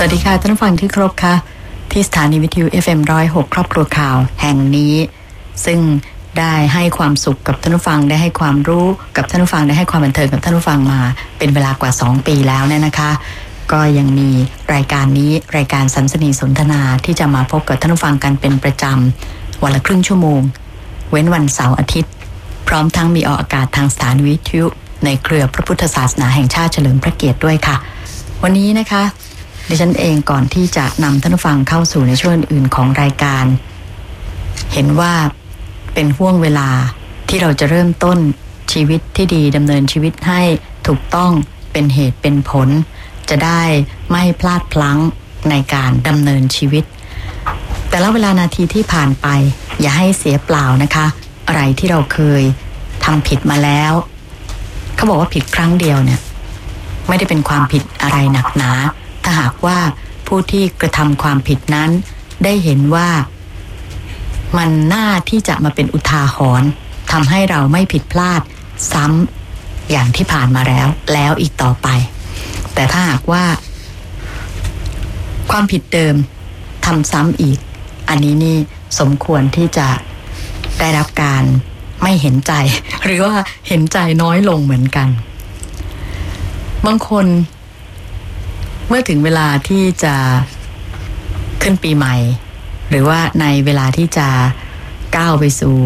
สวัสดีค่ะท่านผู้ฟังที่ครบค่ะ ที่สถานีวิทยุ FM106 ครอบครัวข่าวแห่งนี้ ซึ่งได้ให้ความสุขกับท่านผู้ฟังได้ให้ความรู้กับท่านผู้ฟังได้ให้ความบันเทิงกับท่านผู้ฟังมา เป็นเวลากว่า 2 ปีแล้วเนี่ยนะคะ ก็ยังมีรายการนี้รายการสันสนีสนทนาที่จะมาพบกับท่านผู้ฟังกันเป็นประจำวันละครึ่งชั่วโมง เว้นวันเสาร์อาทิตย์ พร้อมทั้งมีออกอากาศทางสถานีวิทยุในเครือพระพุทธศาสนาแห่งชาติเฉลิมพระเกียรติด้วยค่ะ วันนี้นะคะ ดิฉันเองก่อนที่จะนำท่านผู้ฟังเข้าสู่ในช่วงอื่นของรายการ เห็นว่าเป็นห่วงเวลาที่เราจะเริ่มต้นชีวิตที่ดีดำเนินชีวิตให้ถูกต้องเป็นเหตุเป็นผล จะได้ไม่พลาดพลั้งในการดำเนินชีวิต แต่ละเวลานาทีที่ผ่านไป อย่าให้เสียเปล่านะคะ อะไรที่เราเคยทำผิดมาแล้ว เขาบอกว่าผิดครั้งเดียวเนี่ย ไม่ได้เป็นความผิดอะไรหนักหนา ถ้าหากว่าผู้ที่กระทำความผิดนั้น ได้เห็นว่า มันน่าที่จะมาเป็นอุทาหรณ์ทำให้เราไม่ผิดพลาดซ้ำอย่างที่ผ่านมาแล้ว แล้วอีกต่อไป แต่ถ้าหากว่า ความผิดเดิมทำซ้ำอีก อันนี้นี่สมควรที่จะได้รับการไม่เห็นใจ หรือว่าเห็นใจน้อยลงเหมือนกัน บางคน เมื่อถึงเวลาที่จะขึ้นปีใหม่ หรือว่าในเวลาที่จะก้าวไปสู่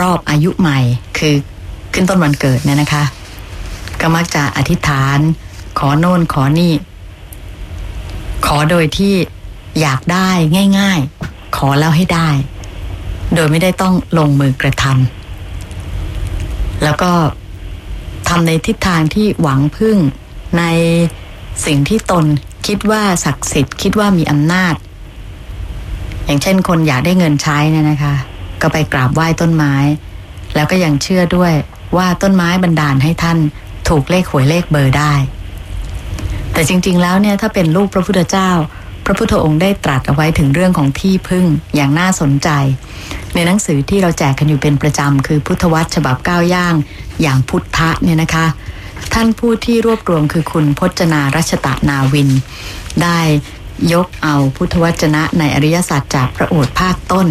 รอบอายุใหม่ คือขึ้นต้นวันเกิดเนี่ยนะคะ ก็มักจะอธิษฐาน ขอโน่นขอนี่ ขอโดยที่อยากได้ง่าย ๆ ขอแล้วให้ได้ โดยไม่ได้ต้องลงมือกระทำแล้วก็ทำในทิศทางที่หวังพึ่งใน สิ่งที่ตนคิดว่าศักดิ์สิทธิ์คิดว่ามีอำนาจ อย่างเช่นคนอยากได้เงินใช้เนี่ยนะคะ ก็ไปกราบไหว้ต้นไม้ แล้วก็ยังเชื่อด้วยว่าต้นไม้บันดาลให้ท่านถูกเลขหวยเลขเบอร์ได้ แต่จริง ๆ แล้วเนี่ยถ้าเป็นลูกพระพุทธเจ้า พระพุทธองค์ได้ตรัสเอาไว้ถึงเรื่องของที่พึ่งอย่างน่าสนใจ ในหนังสือที่เราแจกกันอยู่เป็นประจำคือพุทธวัตรฉบับก้าวย่าง อย่างพุทธะเนี่ยนะคะ ท่านผู้ที่รวบรวมคือคุณพจนารัชตะนาวิน ได้ยกเอาพุทธวจนะในอริยสัจจากพระโอษฐ์ภาคต้น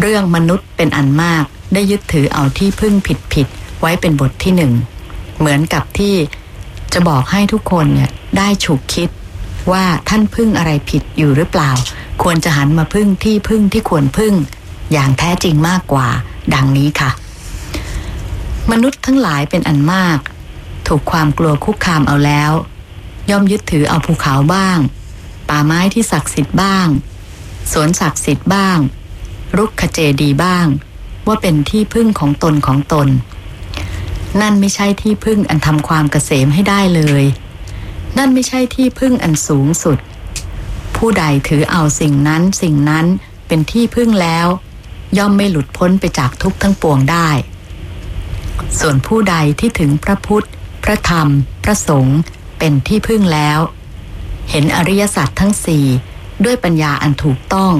เรื่องมนุษย์เป็นอันมากได้ยึดถือเอาที่พึ่งผิดผิดไว้เป็นบทที่หนึ่ง เหมือนกับที่จะบอกให้ทุกคนเนี่ยได้ฉุกคิดว่าท่านพึ่งอะไรผิดอยู่หรือเปล่า ควรจะหันมาพึ่งที่พึ่งที่ควรพึ่ง อย่างแท้จริงมากกว่า ดังนี้ค่ะ มนุษย์ทั้งหลายเป็นอันมาก ถูกความกลัวคุกคามเอาแล้ว ย่อมยึดถือเอาภูเขาบ้าง ป่าไม้ที่ศักดิ์สิทธิ์บ้าง สวนศักดิ์สิทธิ์บ้าง รุกขเจดีบ้าง ว่าเป็นที่พึ่งของตนของตน นั่นไม่ใช่ที่พึ่งอันทำความเกษมให้ได้เลย นั่นไม่ใช่ที่พึ่งอันสูงสุด ผู้ใดถือเอาสิ่งนั้นสิ่งนั้นเป็นที่พึ่งแล้ว ย่อมไม่หลุดพ้นไปจากทุกข์ทั้งปวงได้ ส่วนผู้ใดที่ถึงพระพุทธ ระธรรม พระสงฆ์เป็นที่พึ่งแล้ว เห็นอริยสัจทั้งสี่ด้วยปัญญาอันถูกต้อง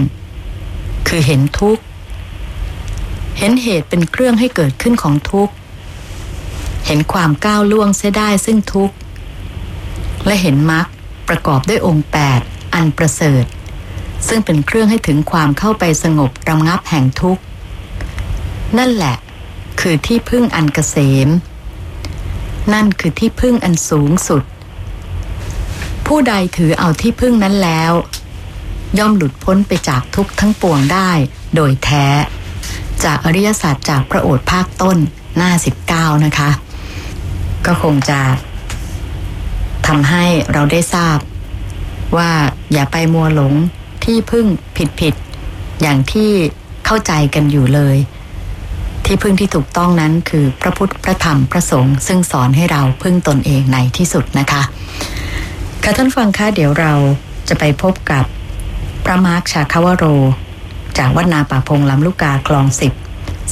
คือเห็นทุกข์ เห็นเหตุเป็นเครื่องให้เกิดขึ้นของทุกข์ เห็นความก้าวล่วงเสียได้ซึ่งทุกข์ และเห็นมรรคประกอบด้วยองค์แปดอันประเสริฐ ซึ่งเป็นเครื่องให้ถึงความเข้าไปสงบระงับแห่งทุกข์ นั่นแหละคือที่พึ่งอันเกษม นั่นคือที่พึ่งอันสูงสุด ผู้ใดถือเอาที่พึ่งนั้นแล้ว ย่อมหลุดพ้นไปจากทุกข์ทั้งปวงได้โดยแท้ จากอริยศาสตร์จากพระโอษฐ์ภาคต้นหน้า 19 นะคะ ก็คงจะทำให้เราได้ทราบ ว่าอย่าไปมัวหลงที่พึ่งผิดๆอย่างที่เข้าใจกันอยู่เลย ที่พึ่งที่ถูกต้องนั้นคือพระพุทธพระธรรมพระสงฆ์ซึ่งสอนให้เราพึ่งตนเองในที่สุดนะคะค่ะท่านฟังคะเดี๋ยวเราจะไปพบกับพระมาร์คชาคาวโร จากวัดนาป่าพงลำลูกกาคลองสิบ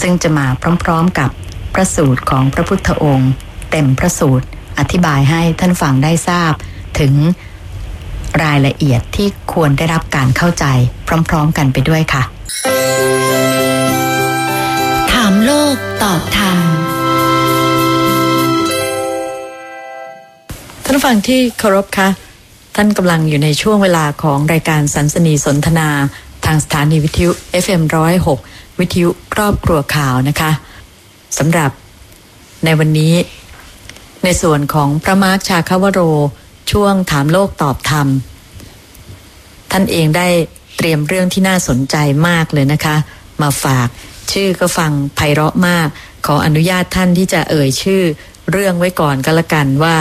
ซึ่งจะมาพร้อมๆกับพระสูตรของพระพุทธองค์ เต็มพระสูตรอธิบายให้ท่านฟังได้ทราบถึงรายละเอียดที่ควรได้รับการเข้าใจพร้อม ๆ กันไปด้วยค่ะ โลกตอบธรรมท่านฟังที่เคารพคะท่านกำลังอยู่ในช่วงเวลาของรายการสันสนีสนทนา ทางสถานีวิทยุ FM106 วิทยุครอบครัวข่าวนะคะสำหรับในวันนี้ ในส่วนของพระมาร์คชาคาวโร ช่วงถามโลกตอบธรรม ท่านเองได้เตรียมเรื่องที่น่าสนใจมากเลยนะคะ มาฝาก ชื่อก็ฟังไพเราะมาก ขออนุญาตท่านที่จะเอ่ยชื่อเรื่องไว้ก่อนก็แล้วกันว่า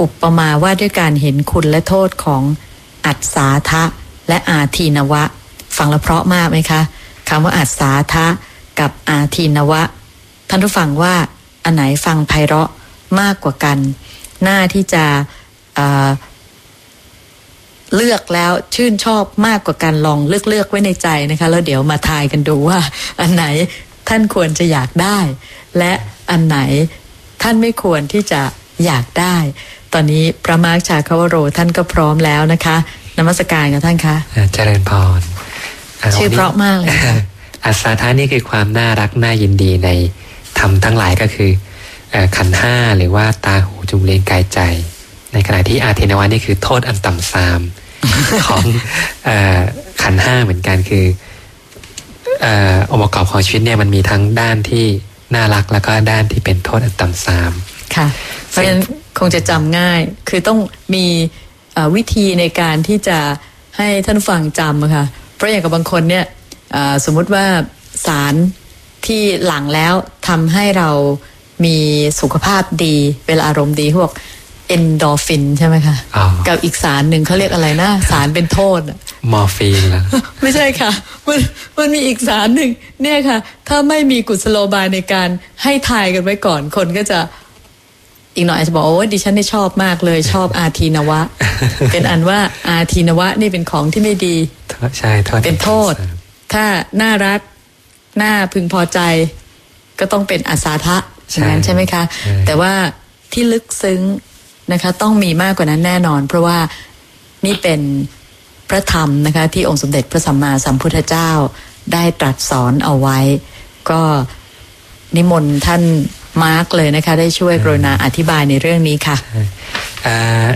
อุปมาว่าด้วยการเห็นคุณและโทษของอัศาทะและอาทีนวะ ฟังแล้วเพราะมากไหมคะคำว่าอัศาทะกับอาทีนวะ ท่านผู้ฟังว่าอันไหนฟังไพเราะมากกว่ากัน หน้าที่จะ เอ่อเลือกแล้วชื่นชอบมากกว่ากันลองเลือกเลือกไว้ในใจนะคะ แล้วเดี๋ยวมาทายกันดูว่า อันไหนท่านควรจะอยากได้ และอันไหนท่านไม่ควรที่จะอยากได้ ตอนนี้พระมาร์คชาคาวโรท่านก็พร้อมแล้วนะคะนมัสการกับท่านคะอ่าเจริญพรชื่อเพราะมากเลยค่ะอัศธานี่คือความน่ารักน่ายินดีในธรรมทั้งหลายก็คือเอ่อขันธ์ห้าหรือว่าตาหูจมูกลิ้นกายใจ ในขณะที่อาทินวะนี่คือโทษอันต่ำซาม ของอขันห้าเหมือนกันคือองค์ประกอบของชีวิตเนี่ยมันมีทั้งด้านที่น่ารักแล้วก็ด้านที่เป็นโทษอันต่ำซามค่ะ เพราะฉะนั้นคงจะจำง่าย คือต้องมีเอ่อวิธีในการที่จะให้ท่านฟังจำค่ะ เพราะอย่างกับบางคนเนี่ยสมมุติว่าสารที่หลังแล้วทำให้เรามีสุขภาพดีเวลาอารมณ์ดีพวก เอนโดฟินใช่ไหมคะอ๋อกับอีกสารหนึ่งเขาเรียกอะไรนะ สารเป็นโทษอะมอร์ฟีนแล้วไม่ใช่ค่ะ มันมันมีอีกสารหนึ่งเนี่ยค่ะ ถ้าไม่มีกุศโลบายในการให้ทายกันไว้ก่อนคนก็จะอีกหน่อยอาจจะบอกโอ้ยดิฉันได้ชอบมากเลยชอบอาทีนวะ เป็นอันว่าอาทีนวะนี่เป็นของที่ไม่ดีใช่โทษเป็นโทษ ถ้าน่ารักน่าพึงพอใจ ก็ต้องเป็นอาสาทะอย่างนั้นใช่ไหมคะใช่แต่ว่าที่ลึกซึ้ง นะคะต้องมีมากกว่านั้นแน่นอน เพราะว่านี่เป็นพระธรรมนะคะที่องค์สมเด็จพระสัมมาสัมพุทธเจ้าได้ตรัสสอนเอาไว้ ก็นิมนต์ท่านมาร์กเลยนะคะ ได้ช่วยกรุณาอธิบายในเรื่องนี้ค่ะ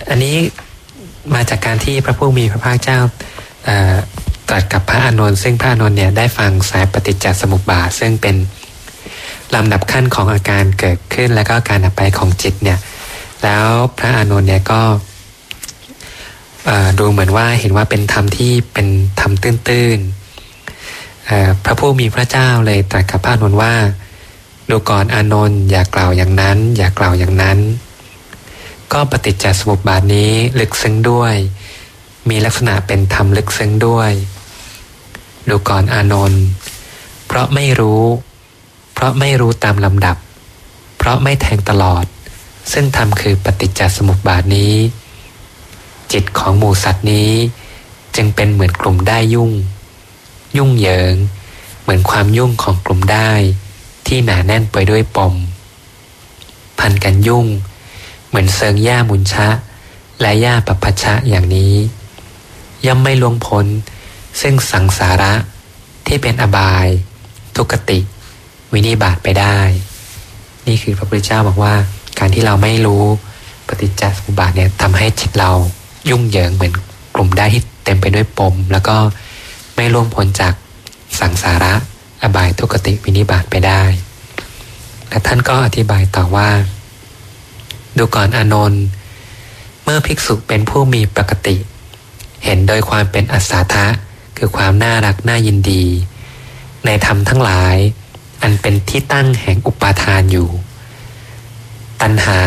อันนี้มาจากการที่พระผู้มีพระภาคเจ้าตรัสกับพระอานนท์ซึ่งพระอานนท์เนี่ยได้ฟังสายปฏิจจสมุปบาทซึ่งเป็นลำดับขั้นของอาการเกิดขึ้น แล้วก็การดับไปของจิตเนี่ย แล้วพระอานนท์เนี่ยก็ดูเหมือนว่าเห็นว่าเป็นธรรมที่เป็นธรรมตื้นๆพระผู้มีพระเจ้าเลยตรัสกับพระอานนท์ว่า ดูก่อนอานนท์อย่ากล่าวอย่างนั้น อย่ากล่าวอย่างนั้น ก็ปฏิจจสมุปบาทนี้ลึกซึ้งด้วย มีลักษณะเป็นธรรมลึกซึ้งด้วย ดูก่อนอานนท์เพราะไม่รู้ เพราะไม่รู้ตามลำดับ เพราะไม่แทงตลอด ซึ่งธรรมคือปฏิจจสมุปบาทนี้ จิตของหมู่สัตว์นี้ จึงเป็นเหมือนกลุ่มได้ยุ่ง ยุ่งเหยิง เหมือนความยุ่งของกลุ่มได้ ที่หนาแน่นไปด้วยปม พันกันยุ่ง เหมือนเซิงหญ้ามุนชะ และหญ้าปัพชะอย่างนี้ ย่อมไม่ล่วงพ้นซึ่งสังสาระที่เป็นอบาย ทุกติ วินิบาตไปได้ นี่คือพระพุทธเจ้าบอกว่า การที่เราไม่รู้ปฏิจจสมุปบาทเนี่ยทำให้จิตเรายุ่งเหยิงเหมือนกลุ่มได้ที่เต็มไปด้วยปม แล้วก็ไม่ล่วงพ้นจากสังสาระอบายทุกติวินิบาตไปได้ และท่านก็อธิบายต่อว่า ดูก่อนอนนท์เมื่อภิกษุเป็นผู้มีปกติ เห็นโดยความเป็นอัศทะคือความน่ารักน่ายินดี ในธรรมทั้งหลาย อันเป็นที่ตั้งแห่งอุปาทานอยู่ ตัณหา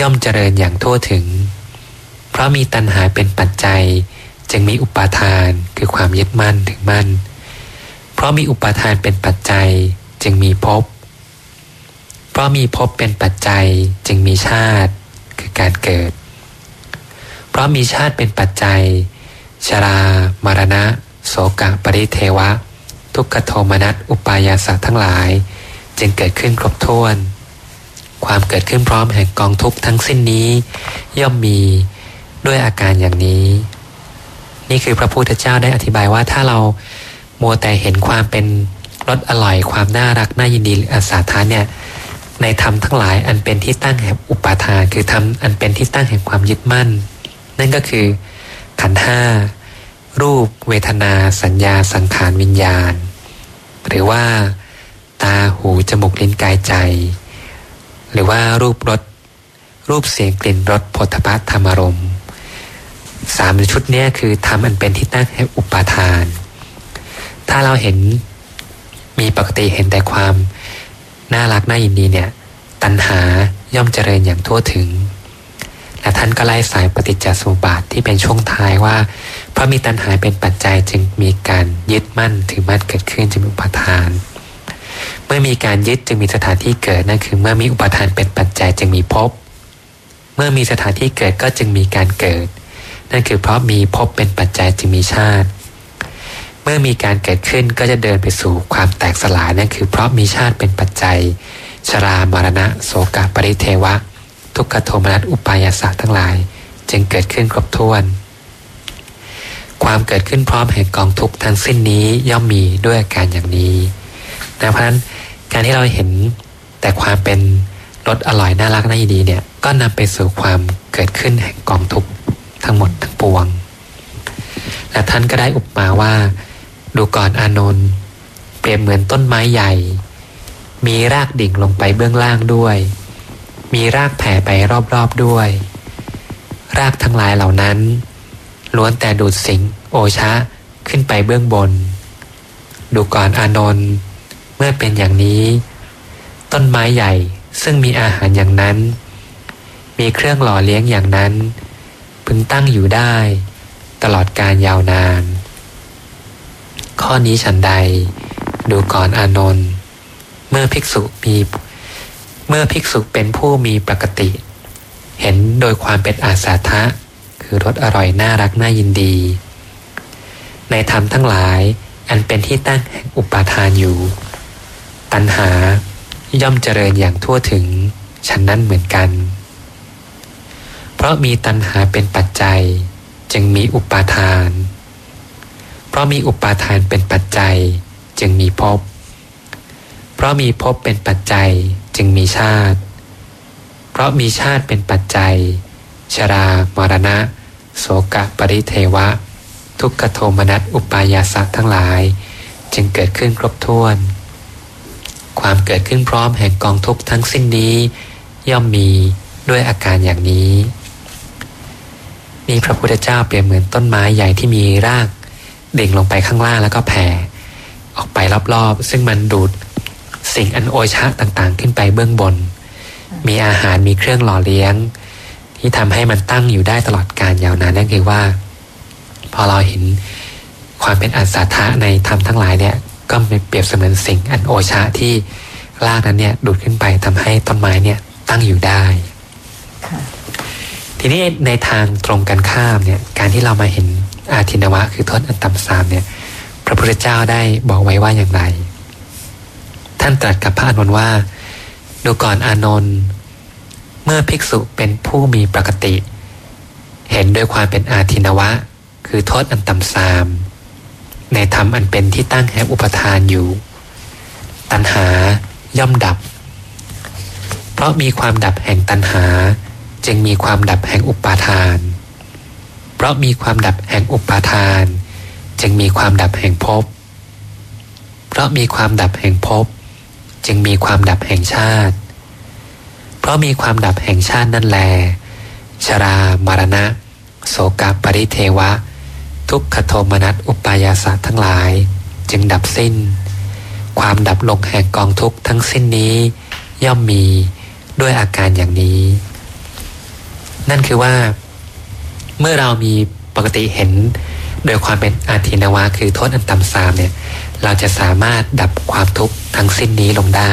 ย่อมเจริญอย่างทั่วถึง เพราะมีตัณหาเป็นปัจจัย จึงมีอุปาทานคือความยึดมั่นถึงมั่น เพราะมีอุปาทานเป็นปัจจัยจึงมีภพ เพราะมีภพเป็นปัจจัยจึงมีชาติคือการเกิด เพราะมีชาติเป็นปัจจัย ชรา มรณะ โสกะปริเทวะ ทุกขโทมนัสอุปายาสะทั้งหลาย จึงเกิดขึ้นครบถ้วน ความเกิดขึ้นพร้อมแห่งกองทุกข์ทั้งสิ้นนี้ ย่อมมีด้วยอาการอย่างนี้ นี่คือพระพุทธเจ้าได้อธิบายว่าถ้าเรามัวแต่เห็นความเป็นรสอร่อยความน่ารักน่ายินดีอาสาทานเนี่ยในธรรมทั้งหลายอันเป็นที่ตั้งแห่งอุปาทาน คือธรรมอันเป็นที่ตั้งแห่งความยึดมั่น นั่นก็คือขันธ์ห้ารูปเวทนาสัญญาสังขารวิญญาณ หรือว่า ตาหูจมูกลิ้นกายใจ หรือว่ารูปรสรูปเสียงกลิ่นรสผลพธรรมารมณ์สามชุดนี้คือทำอันเป็นที่ตั้งให้อุปาทาน ถ้าเราเห็นมีปกติเห็นแต่ความน่ารักน่ายินดีเนี่ย ตัณหาย่อมเจริญอย่างทั่วถึง และท่านก็ไล่สายปฏิจจสมุปบาทที่เป็นช่วงท้ายว่า เพราะมีตัณหาเป็นปัจจัยจึงมีการยึดมั่นถือมั่นเกิดขึ้นจึงมีอุปาทาน เมื่อมีการยึดจึงมีสถานที่เกิดนั่นคือ เมื่อมีอุปทานเป็นปัจจัยจึงมีภพเมื่อมีสถานที่เกิดก็จึงมีการเกิด นั่นคือเพราะมีภพเป็นปัจจัยจึงมีชาติ เมื่อมีการเกิดขึ้นก็จะเดินไปสู่ความแตกสลายนั่นคือ เพราะมีชาติเป็นปัจจัย ชรามรณะ โสกปริเทวะ ทุกขโทมนัสอุปายาสะทั้งหลาย จึงเกิดขึ้นครบถ้วน ความเกิดขึ้นพร้อมแห่งกองทุกทั้งสิ้นนี้ย่อมมีด้วยอาการอย่างนี้ นะเพราะฉะนั้นการที่เราเห็นแต่ความเป็นรสอร่อยน่ารักน่ายินดีเนี่ยก็นำไปสู่ความเกิดขึ้นแห่งกองทุกทั้งหมดทั้งปวง และท่านก็ได้อุปมาว่า ดูก่อนอานนท์เปรียบเหมือนต้นไม้ใหญ่ มีรากดิ่งลงไปเบื้องล่างด้วย มีรากแผ่ไปรอบๆด้วย รากทั้งหลายเหล่านั้นล้วนแต่ดูดสิงโอชะขึ้นไปเบื้องบน ดูก่อนอานนท์ เมื่อเป็นอย่างนี้ ต้นไม้ใหญ่ซึ่งมีอาหารอย่างนั้น มีเครื่องหล่อเลี้ยงอย่างนั้น พึงตั้งอยู่ได้ ตลอดการยาวนาน ข้อนี้ฉันใด ดูก่อนอานนท์เมื่อภิกษุมีเมื่อภิกษุเป็นผู้มีปกติ เห็นโดยความเป็นอาสาทะ คือรสอร่อยน่ารักน่ายินดี ในธรรมทั้งหลายอันเป็นที่ตั้งแห่งอุปาทานอยู่ ตัณหาย่อมเจริญอย่างทั่วถึงฉันนั้นเหมือนกัน เพราะมีตัณหาเป็นปัจจัยจึงมีอุปาทาน เพราะมีอุปาทานเป็นปัจจัยจึงมีภพ เพราะมีภพเป็นปัจจัยจึงมีชาติ เพราะมีชาติเป็นปัจจัย ชรามรณะ โสกะปริเทวะ ทุกขโทมนัสอุปายาสัตทั้งหลาย จึงเกิดขึ้นครบถ้วน ความเกิดขึ้นพร้อมแห่งกองทุกข์ทั้งสิ้นนี้ ย่อมมีด้วยอาการอย่างนี้มีพระพุทธเจ้าเปรียบเหมือนต้นไม้ใหญ่ที่มีรากเด่งลงไปข้างล่างแล้วก็แผ่ออกไปรอบๆ ซึ่งมันดูดสิ่งอันโอชะต่างๆ ขึ้นไปเบื้องบน มีอาหารมีเครื่องหล่อเลี้ยง ที่ทำให้มันตั้งอยู่ได้ตลอดการยาวนานนั่นคือว่า พอเราเห็นความเป็นอัศทะในธรรมทั้งหลายเนี่ย ก็เปรียบเสมือนสิ่งอันโอชะที่รากนั้นเนี่ยดูดขึ้นไปทำให้ต้นไม้เนี่ยตั้งอยู่ได้ ทีนี้ในทางตรงกันข้ามเนี่ยการที่เรามาเห็นอาทินวะ คือโทษอันต่ำสามเนี่ยพระพุทธเจ้าได้บอกไว้ว่าอย่างไร ท่านตรัสกับพระอานนท์ว่า ดูก่อนอานนท์เมื่อภิกษุเป็นผู้มีปกติ เห็นด้วยความเป็นอาทินวะ คือโทษอันต่ำสาม ในธรรมอันเป็นที่ตั้งแห่งอุปทานอยู่ ตัณหาย่อมดับ เพราะมีความดับแห่งตัณหา จึงมีความดับแห่งอุปาทาน เพราะมีความดับแห่งอุปาทาน จึงมีความดับแห่งภพเพราะมีความดับแห่งภพจึงมีความดับแห่งชาติ เพราะมีความดับแห่งชาตินั่นแล ชรามรณะ โสกปริเทวะ ทุกขโทมนัสอุปายาสะทั้งหลาย จึงดับสิ้น ความดับลงแห่งกองทุกทั้งสิ้นนี้ ย่อมมีด้วยอาการอย่างนี้ นั่นคือว่า เมื่อเรามีปกติเห็น โดยความเป็นอาทินวะคือโทษอันต่ำสามเนี่ย เราจะสามารถดับความทุกข์ทั้งสิ้นนี้ลงได้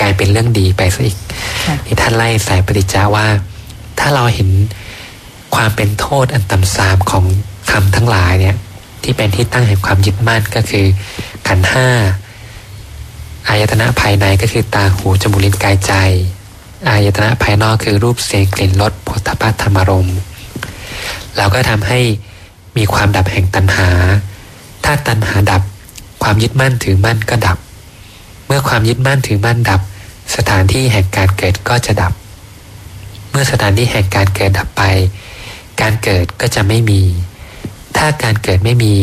กลายเป็นเรื่องดีไปซะอีกที่ท่านไล่สายปฏิจจาว่า ถ้าเราเห็นความเป็นโทษอันต่ำสามของ ธรรมทั้งหลายเนี่ยที่เป็นที่ตั้งแห่งความยึดมั่นก็คือขันห้าอายตนะภายในก็คือตาหูจมูกลิ้นกายใจ อายตนะภายนอกคือรูปเสียงกลิ่นรสผลพธรรมารมเราก็ทำให้มีความดับแห่งตัณหา ถ้าตัณหาดับความยึดมั่นถือมั่นก็ดับ เมื่อความยึดมั่นถือมั่นดับ สถานที่แห่งการเกิดก็จะดับ เมื่อสถานที่แห่งการเกิดดับไป การเกิดก็จะไม่มี ถ้าการเกิดไม่มี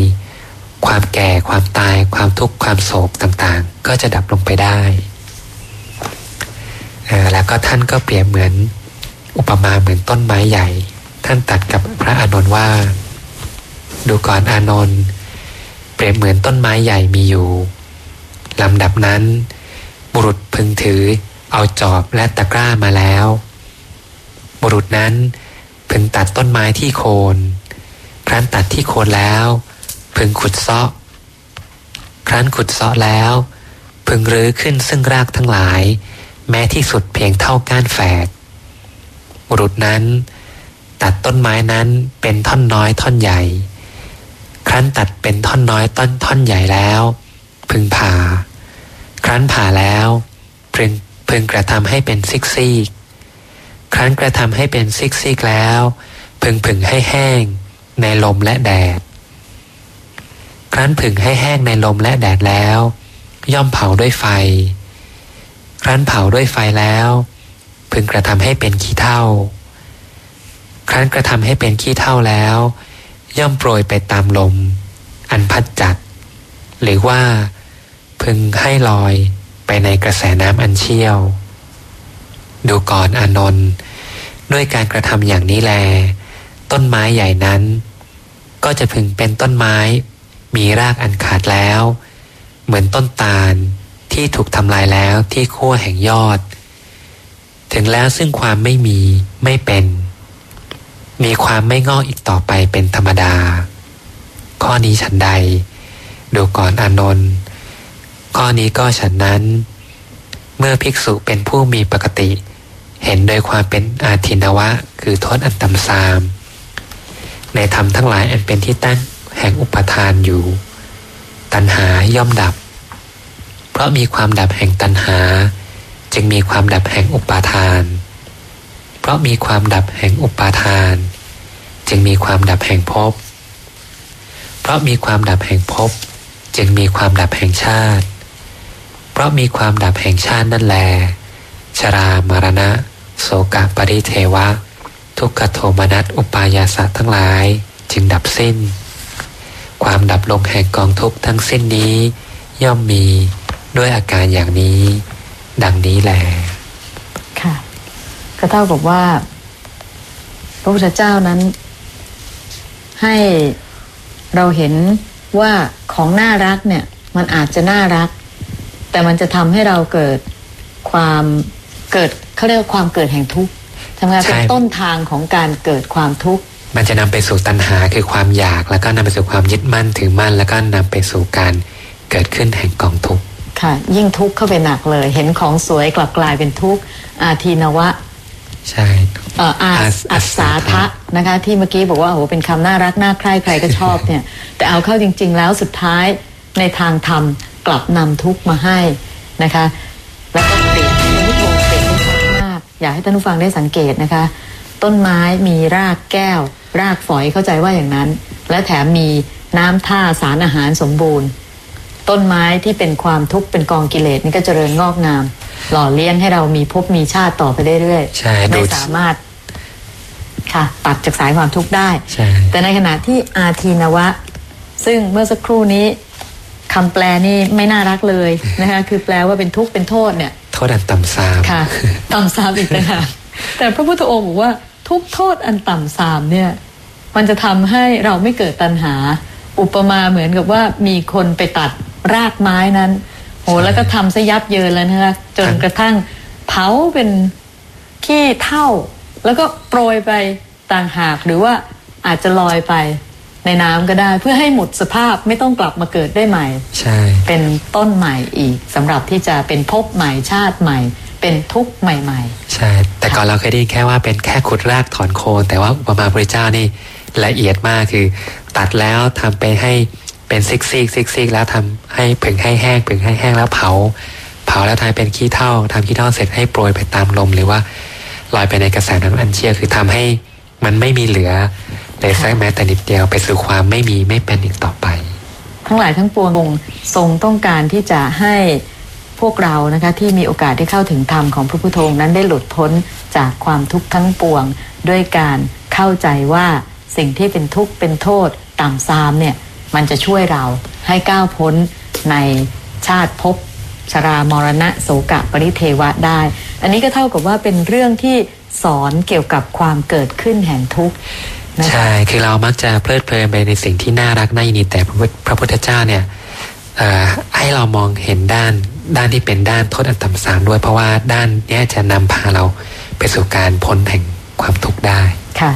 ความแก่ความตายความทุกข์ความโศกต่างๆ ก็จะดับลงไปได้ แล้วก็ท่านก็เปรียบเหมือนอุปมาเหมือนต้นไม้ใหญ่ ท่านตัดกับพระอานนท์ว่า ดูก่อนอานนท์เปรียบเหมือนต้นไม้ใหญ่มีอยู่ลำดับนั้น บุรุษพึงถือเอาจอบและตะกร้ามาแล้ว บุรุษนั้นพึงตัดต้นไม้ที่โคน ครั้นตัดที่โคนแล้ว พึงขุดเซาะ ครั้นขุดเซาะแล้ว พึงรื้อขึ้นซึ่งรากทั้งหลาย แม้ที่สุดเพียงเท่าก้านแฝกบุรุษนั้น ตัดต้นไม้นั้นเป็นท่อนน้อยท่อนใหญ่ ครั้นตัดเป็นท่อนน้อยต้นท่อนใหญ่แล้ว พึงผ่า ครั้นผ่าแล้วพึงพึงกระทำให้เป็นซีกซีกครั้นกระทำให้เป็นซีกซีกแล้ว พึงผึ่งให้แห้ง ในลมและแดด ครั้นผึ่งให้แห้งในลมและแดดแล้ว ย่อมเผาด้วยไฟ ครั้นเผาด้วยไฟแล้ว พึงกระทำให้เป็นขี้เท่า ครั้นกระทำให้เป็นขี้เท่าแล้ว ย่อมโปรยไปตามลม อันพัดจัด หรือว่า พึงให้ลอยไปในกระแสน้ำอันเชี่ยว ดูก่อนอนนท์ด้วยการกระทำอย่างนี้แล ต้นไม้ใหญ่นั้น ก็จะพึงเป็นต้นไม้ มีรากอันขาดแล้ว เหมือนต้นตาลที่ถูกทำลายแล้วที่ขั้วแห่งยอด ถึงแล้วซึ่งความไม่มีไม่เป็น มีความไม่งอกอีกต่อไปเป็นธรรมดา ข้อนี้ฉันใด ดูก่อนอานนท์ข้อนี้ก็ฉันนั้น เมื่อภิกษุเป็นผู้มีปกติ เห็นโดยความเป็นอาทินวะ คือโทษอันตำซาม ในธรรมทั้งหลายอันเป็นที่ตั้งแห่งอุปทานอยู่ ตัณหาย่อมดับ เพราะมีความดับแห่งตัณหา จึงมีความดับแห่งอุปาทาน เพราะมีความดับแห่งอุปาทาน จึงมีความดับแห่งภพเพราะมีความดับแห่งภพจึงมีความดับแห่งชาติ เพราะมีความดับแห่งชาตินั่นแล ชรามรณะ โสกปริเทวะ ทุกขโทมนัสอุปายาสะทั้งหลาย จึงดับสิ้น ความดับลงแห่งกองทุกทั้งสิ้นนี้ ย่อมมีด้วยอาการอย่างนี้ ดังนี้แลค่ะก็เท่ากับว่า พระพุทธเจ้านั้น ให้เราเห็นว่าของน่ารักเนี่ย มันอาจจะน่ารัก แต่มันจะทำให้เราเกิดความเกิดเขาเรียกว่าความเกิดแห่งทุกข์ ทำงานเป็นใช่ต้นทางของการเกิดความทุกข์มันจะนำไปสู่ตัณหาคือความอยาก แล้วก็นำไปสู่ความยึดมั่นถือมั่น แล้วก็นำไปสู่การเกิดขึ้นแห่งกองทุกข์ค่ะ ยิ่งทุกข์เข้าไปหนักเลย เห็นของสวยกลับกลายเป็นทุกข์อาทีนวะใช่เอ่ออาอัสอัศาทะนะคะ ที่เมื่อกี้บอกว่าโอ้โหเป็นคำน่ารักน่าใคร่ใครก็ชอบเนี่ย แต่เอาเข้าจริง ๆ แล้วสุดท้ายในทางธรรมกลับนำทุกข์มาให้นะคะ แล้วก็ อยากให้ท่านผู้ฟังได้สังเกตนะคะ ต้นไม้มีรากแก้ว รากฝอยเข้าใจว่าอย่างนั้น และแถมมีน้ำท่าสารอาหารสมบูรณ์ ต้นไม้ที่เป็นความทุกข์เป็นกองกิเลสนี่ก็เจริญงอกงาม หล่อเลี้ยงให้เรามีภพมีชาติต่อไปเรื่อยๆใช่ดูไม่สามารถค่ะตัดจากสายความทุกข์ได้ใช่แต่ในขณะที่อาทีนวะ ซึ่งเมื่อสักครู่นี้คำแปลนี่ไม่น่ารักเลยนะคะคือแปลว่าเป็นทุกข์เป็นโทษเนี่ย โทษอันต่ำซามค่ะต่ำซามอีกนะคะแต่พระพุทธองค์บอกว่าทุกโทษอันต่ำซามเนี่ย มันจะทำให้เราไม่เกิดตัณหา อุปมาเหมือนกับว่ามีคนไปตัดรากไม้นั้นโหแล้วก็ทำซะยับเยินแล้วนะคะจนกระทั่งเผาเป็นขี้เท่า แล้วก็โปรยไปต่างหากหรือว่าอาจจะลอยไป ในน้ำก็ได้เพื่อให้หมดสภาพไม่ต้องกลับมาเกิดได้ใหม่ ใช่ เป็นต้นใหม่อีกสำหรับที่จะเป็นภพใหม่ชาติใหม่ เป็นทุกข์ใหม่ใช่ แต่ก่อนเราเคยได้ยินแค่ว่าเป็นแค่ขุดรากถอนโคนแต่ว่าอุปมาพระเจ้านี่ละเอียดมากคือ ตัดแล้วทำไปให้เป็นซีกซีกซีกซีกแล้วทำให้ผึ่งให้แห้งผึ่งให้แห้งแล้วเผา เผาแล้วทำเป็นขี้เถ้าทำขี้เถ้าเสร็จให้โปรยไปตามลมหรือว่าลอยไปในกระแสน้ำอันเชี่ยวคือทำให้มันไม่มีเหลือ เลยสักแม้แต่นิดเดียวไปสู่ความไม่มีไม่เป็นอีกต่อไป ทั้งหลายทั้งปวงทรงต้องการที่จะให้พวกเรานะคะที่มีโอกาสได้เข้าถึงธรรมของพระพุทโธนั้นได้หลุดพ้นจากความทุกข์ทั้งปวง ด้วยการเข้าใจว่าสิ่งที่เป็นทุกข์เป็นโทษต่ำซามเนี่ยมันจะช่วยเราให้ก้าวพ้นในชาติภพชรามรณะโสกะปริเทวะได้ อันนี้ก็เท่ากับว่าเป็นเรื่องที่สอนเกี่ยวกับความเกิดขึ้นแห่งทุกข์ ใช่ คือเรามักจะเพลิดเพลินไปในสิ่งที่น่ารักน่ายินดีแต่พระพุทธพระพุทธเจ้าเนี่ยเอ่อให้เรามองเห็นด้านด้านที่เป็นด้านโทษอันต่ำสามด้วย เพราะว่าด้านเนี้ยจะนำพาเราไปสู่การพ้นแห่งความทุกข์ได้ค่ะ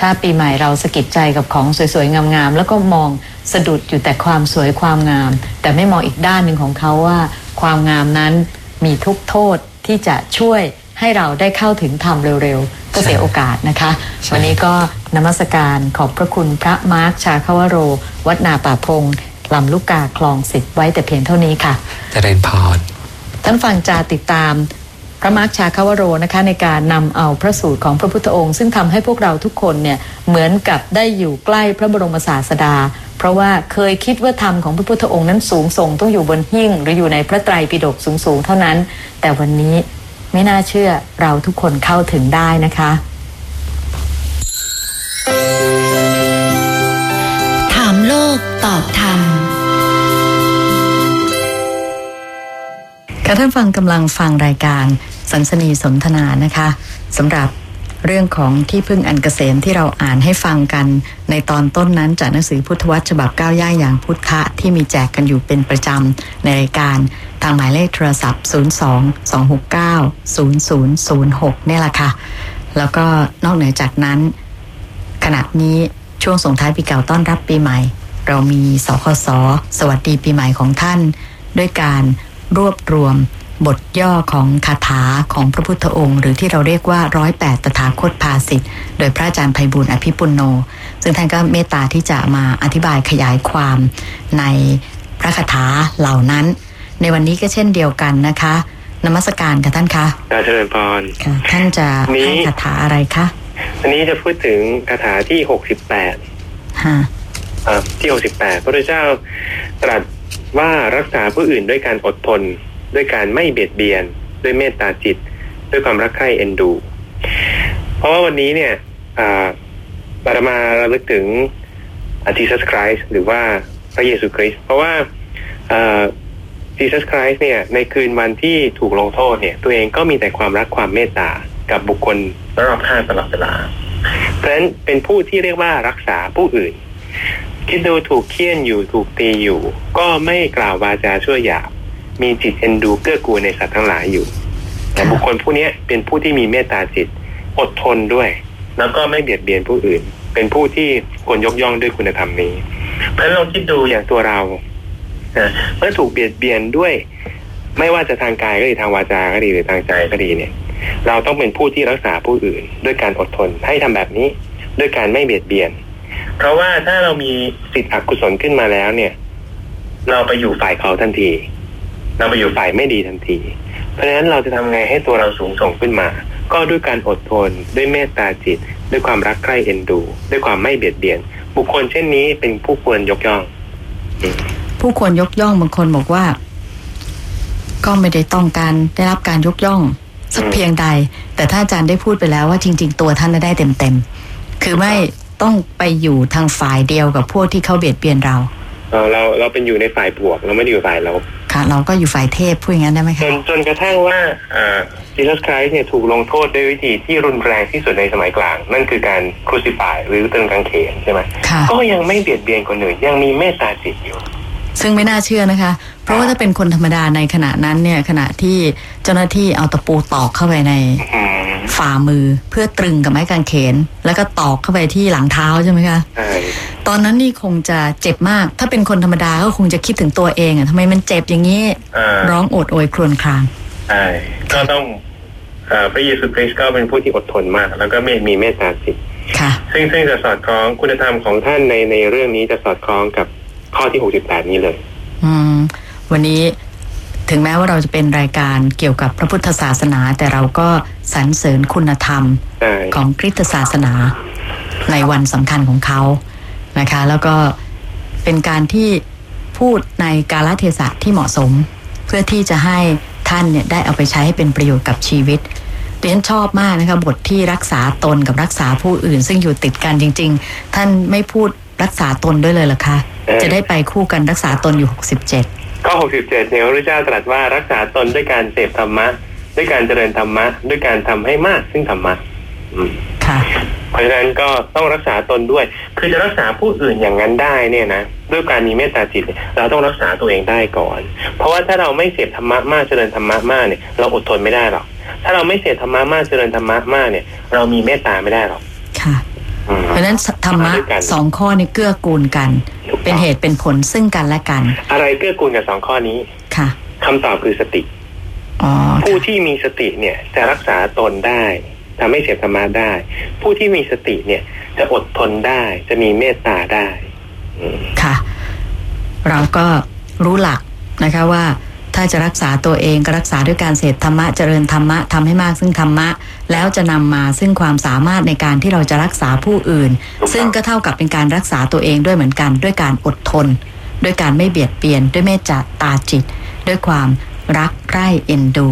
ถ้าปีใหม่เราสะกิดใจกับของสวยๆ งามๆ แล้วก็มองสะดุดอยู่แต่ความสวยความงาม แต่ไม่มองอีกด้านหนึ่งของเขาว่า ความงามนั้นมีทุกโทษที่จะช่วยให้เราได้เข้าถึงธรรมเร็วๆ ก็เสียโอกาสนะคะใช่วันนี้ก็นมัสการขอบพระคุณพระมาร์คชาคาวโร วัดนาป่าพงลำลูกกาคลองสิบไว้แต่เพียงเท่านี้ค่ะเจริญพรท่านฟังจะติดตามพระมาร์คชาคาวโรนะคะในการนำเอาพระสูตรของพระพุทธองค์ ซึ่งทำให้พวกเราทุกคนเนี่ยเหมือนกับได้อยู่ใกล้พระบรมศาสดา เพราะว่าเคยคิดว่าธรรมของพระพุทธองค์นั้นสูงส่งต้องอยู่บนหิ้ง หรืออยู่ในพระไตรปิฎกสูงๆเท่านั้น แต่วันนี้ ไม่น่าเชื่อเราทุกคนเข้าถึงได้นะคะ ถามโลกตอบธรรมค่ะท่านฟังกำลังฟังรายการสันสนีสนทนานะคะสำหรับ เรื่องของที่พึ่งอันเกษมที่เราอ่านให้ฟังกัน ในตอนต้นนั้นจากหนังสือพุทธวัตรฉบับก้าวย่างอย่างพุทธะที่มีแจกกันอยู่เป็นประจำในรายการทางหมายเลขโทรศัพท์ 02 269 0006 เนี่ยแหละค่ะ แล้วก็นอกเหนือจากนั้น ขณะนี้ช่วงส่งท้ายปีเก่าต้อนรับปีใหม่ เรามีสคสสวัสดีปีใหม่ของท่าน ด้วยการรวบรวม บทย่อของคาถาของพระพุทธองค์ หรือที่เราเรียกว่าร้อยแปดตถาคตภาสิทธิ์โดยพระอาจารย์ไพบุญอภิปุโน ซึ่งท่านก็เมตตาที่จะมาอธิบายขยายความในพระคาถาเหล่านั้น ในวันนี้ก็เช่นเดียวกันนะคะนมัสการค่ะท่านคะการเจริญพรค่ะท่านจะนี้ให้คาถาอะไรคะอันนี้จะพูดถึงคาถาที่หกสิบแปดฮะที่หกสิบแปดพระพุทธเจ้าตรัสว่ารักษาผู้อื่นด้วยการอดทน ด้วยการไม่เบียดเบียน ด้วยเมตตาจิต ด้วยความรักใคร่เอ็นดู เพราะว่าวันนี้เนี่ยอ่าบารมาระลึกถึงอาทิสัสคริสหรือว่าพระเยซูคริสต์เพราะว่าจีซัสคริสต์เนี่ยในคืนวันที่ถูกลงโทษเนี่ย ตัวเองก็มีแต่ความรักความเมตตากับบุคคลรอบข้างตลอดเวลาเพราะฉะนั้นเป็นผู้ที่เรียกว่ารักษาผู้อื่น คิดดูถูกเคี่ยนอยู่ถูกตีอยู่ ก็ไม่กล่าววาจาชั่วหยาบ มีจิตเอ็นดูเกื้อกูลในสัตว์ทั้งหลายอยู่แต่บุคคลผู้เนี้ยเป็นผู้ที่มีเมตตาจิตอดทนด้วย แล้วก็ไม่เบียดเบียนผู้อื่น เป็นผู้ที่ควรยกย่องด้วยคุณธรรมนี้ เพราะฉะนั้นลองคิดดูอย่างตัวเรานะเมื่อถูกเบียดเบียนด้วย ไม่ว่าจะทางกายก็ดีทางวาจาก็ดีหรือทางใจก็ดีเนี่ย เราต้องเป็นผู้ที่รักษาผู้อื่น ด้วยการอดทนให้ทำแบบนี้ด้วยการไม่เบียดเบียน เพราะว่าถ้าเรามีสิทธิอกุศลขึ้นมาแล้วเนี่ย เราไปอยู่ฝ่ายเขาทันที เราไปอยู่ฝ่ายไม่ดีทันที เพราะฉะนั้นเราจะทำไงให้ตัวเราสูงส่งขึ้นมา ก็ด้วยการอดทน ด้วยเมตตาจิต ด้วยความรักใคร่เอ็นดู ด้วยความไม่เบียดเบียน บุคคลเช่นนี้เป็นผู้ควรยกย่องอืมผู้ควรยกย่องบางคนบอกว่า ก็ไม่ได้ต้องการได้รับการยกย่องสักเพียงใด แต่ถ้าอาจารย์ได้พูดไปแล้วว่าจริง ๆ ตัวท่านน่ะได้เต็มๆคือไม่ต้องไปอยู่ทางฝ่ายเดียวกับพวกที่เขาเบียดเบียนเราเอ่อเราเราเป็นอยู่ในฝ่ายบวก เราไม่ได้อยู่ฝ่ายลบค่ะ เราก็อยู่ฝ่ายเทพพูดอย่างนั้นได้ไหมจคะนจนกระทั่งว่าอ่าจีซัสคริสเนี่ยถูกลงโทษด้วยวิธีที่รุนแรงที่สุดในสมัยกลาง นั่นคือการครูซิฟายหรือตึงกางเขนใช่ไหมค่ะก็ยังไม่เบียดเบียนคนอื่นยังมีเมตตาจิตอยู่ซึ่งไม่น่าเชื่อนะคะ เพราะว่าถ้าเป็นคนธรรมดาในขณะนั้นเนี่ยขณะที่เจ้าหน้าที่เอาตะปูตอกเข้าไปในอืม ฝ่ามือเพื่อตรึงกับไม้กางเขน แล้วก็ตอกเข้าไปที่หลังเท้าใช่ไหมคะใช่ตอนนั้นนี่คงจะเจ็บมาก ถ้าเป็นคนธรรมดาก็คงจะคิดถึงตัวเองอะทำไมมันเจ็บอย่างนี้อ่าร้องโอดโอยครวญครางใช่ก็ต้องอ่าพระเยซูคริสต์ก็เป็นผู้ที่อดทนมาก แล้วก็ไม่มีเมตตาจิตค่ะซึ่งซึ่งจะสอดคล้องคุณธรรมของท่านในในเรื่องนี้จะสอดคล้องกับข้อที่68นี้เลย อืมวันนี้ ถึงแม้ว่าเราจะเป็นรายการเกี่ยวกับพระพุทธศาสนา แต่เราก็สรรเสริญคุณธรรมใช่ของคริสตศาสนา ในวันสำคัญของเขานะคะ แล้วก็เป็นการที่พูดในกาลเทศะที่เหมาะสม เพื่อที่จะให้ท่านเนี่ยได้เอาไปใช้ให้เป็นประโยชน์กับชีวิตดิดิฉันชอบมากนะคะบทที่รักษาตนกับรักษาผู้อื่น ซึ่งอยู่ติดกันจริง ๆ ท่านไม่พูดรักษาตนด้วยเลยเหรอคะเออจะได้ไปคู่กันรักษาตนอยู่ 67 ข้อ67เนี่ยพระพุทธเจ้าตรัสว่ารักษาตนด้วยการเสพธรรมะ ด้วยการเจริญธรรมะ ด้วยการทำให้มากซึ่งธรรมะอืมค่ะเพราะฉะนั้นก็ต้องรักษาตนด้วย คือจะรักษาผู้อื่นอย่างนั้นได้เนี่ยนะด้วยการมีเมตตาจิตเนี่ยเราต้องรักษาตัวเองได้ก่อน เพราะว่าถ้าเราไม่เสพธรรมะมากเจริญธรรมะมากเนี่ยเราอดทนไม่ได้หรอกถ้าเราไม่เสพธรรมะมากเจริญธรรมะมากเนี่ย เรามีเมตตาไม่ได้หรอกค่ะอืม เพราะฉะนั้นธรรมะด้วยกันสองข้อนี้เกื้อกูลกันถูกต้องเป็นเหตุเป็นผลซึ่งกันและกัน อะไรเกื้อกูลกับสองข้อนี้ค่ะคำตอบคือสติอ๋อผู้ที่มีสติเนี่ยจะรักษาตนได้ทำให้เสพธรรมะได้ ผู้ที่มีสติเนี่ยจะอดทนได้ จะมีเมตตาได้อืมค่ะ เราก็รู้หลักนะคะว่า ถ้าจะรักษาตัวเองก็รักษาด้วยการเสพธรรมะเจริญธรรมะทำให้มากซึ่งธรรมะ แล้วจะนำมาซึ่งความสามารถในการที่เราจะรักษาผู้อื่น ซึ่งก็เท่ากับเป็นการรักษาตัวเองด้วยเหมือนกัน ด้วยการอดทน ด้วยการไม่เบียดเบียน ด้วยเมตตาจิต ด้วยความรักใคร่เอ็นดู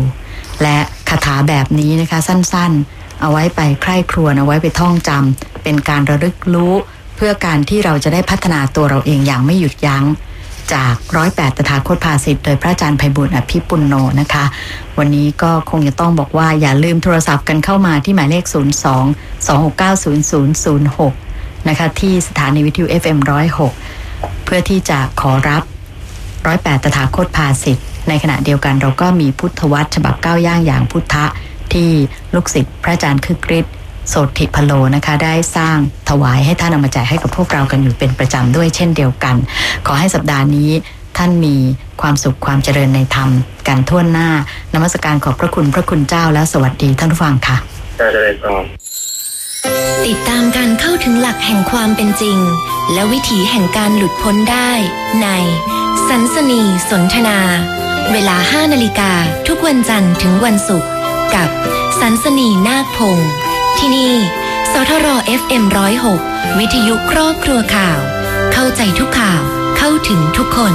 และคาถาแบบนี้นะคะสั้นๆ เอาไว้ไปใคร่ครวญเอาไว้ไปท่องจำเป็นการระลึกรู้ เพื่อการที่เราจะได้พัฒนาตัวเราเองอย่างไม่หยุดยัง้ง จากร้อยแปดตถาคตภาสิทธิ์โดยพระอาจารย์ไพบุญอภิปุณโนนะคะ วันนี้ก็คงจะต้องบอกว่าอย่าลืมโทรศัพท์กันเข้ามาที่หมายเลข 02 269 0006 นะคะ ที่สถานีวิทยุ FM 106 เพื่อที่จะขอรับร้อยแปดตถาคตภาสิทธิ์ในขณะเดียวกันเราก็มีพุทธวัตรฉบับก้าวย่างอย่างพุทธะที่ลูกศิษย์พระอาจารย์คึกฤทธิ์ โสติพโลนะคะ ได้สร้างถวายให้ท่านเอามาแจกให้กับพวกเรากันอยู่เป็นประจำด้วยเช่นเดียวกัน ขอให้สัปดาห์นี้ท่านมีความสุขความเจริญในธรรม กันทั่วหน้านมัสการขอบพระคุณพระคุณเจ้าและสวัสดีท่านผู้ฟังค่ะการเจริญพรติดตามการเข้าถึงหลักแห่งความเป็นจริง และวิถีแห่งการหลุดพ้นได้ ใน สันสนีสนทนา เวลา 5 นาฬิกาทุกวันจันทร์ถึงวันศุกร์กับสันสนีนาคพงศ์ ที่นี่ สทร FM 106 วิทยุครอบครัวข่าว เข้าใจทุกข่าว เข้าถึงทุกคน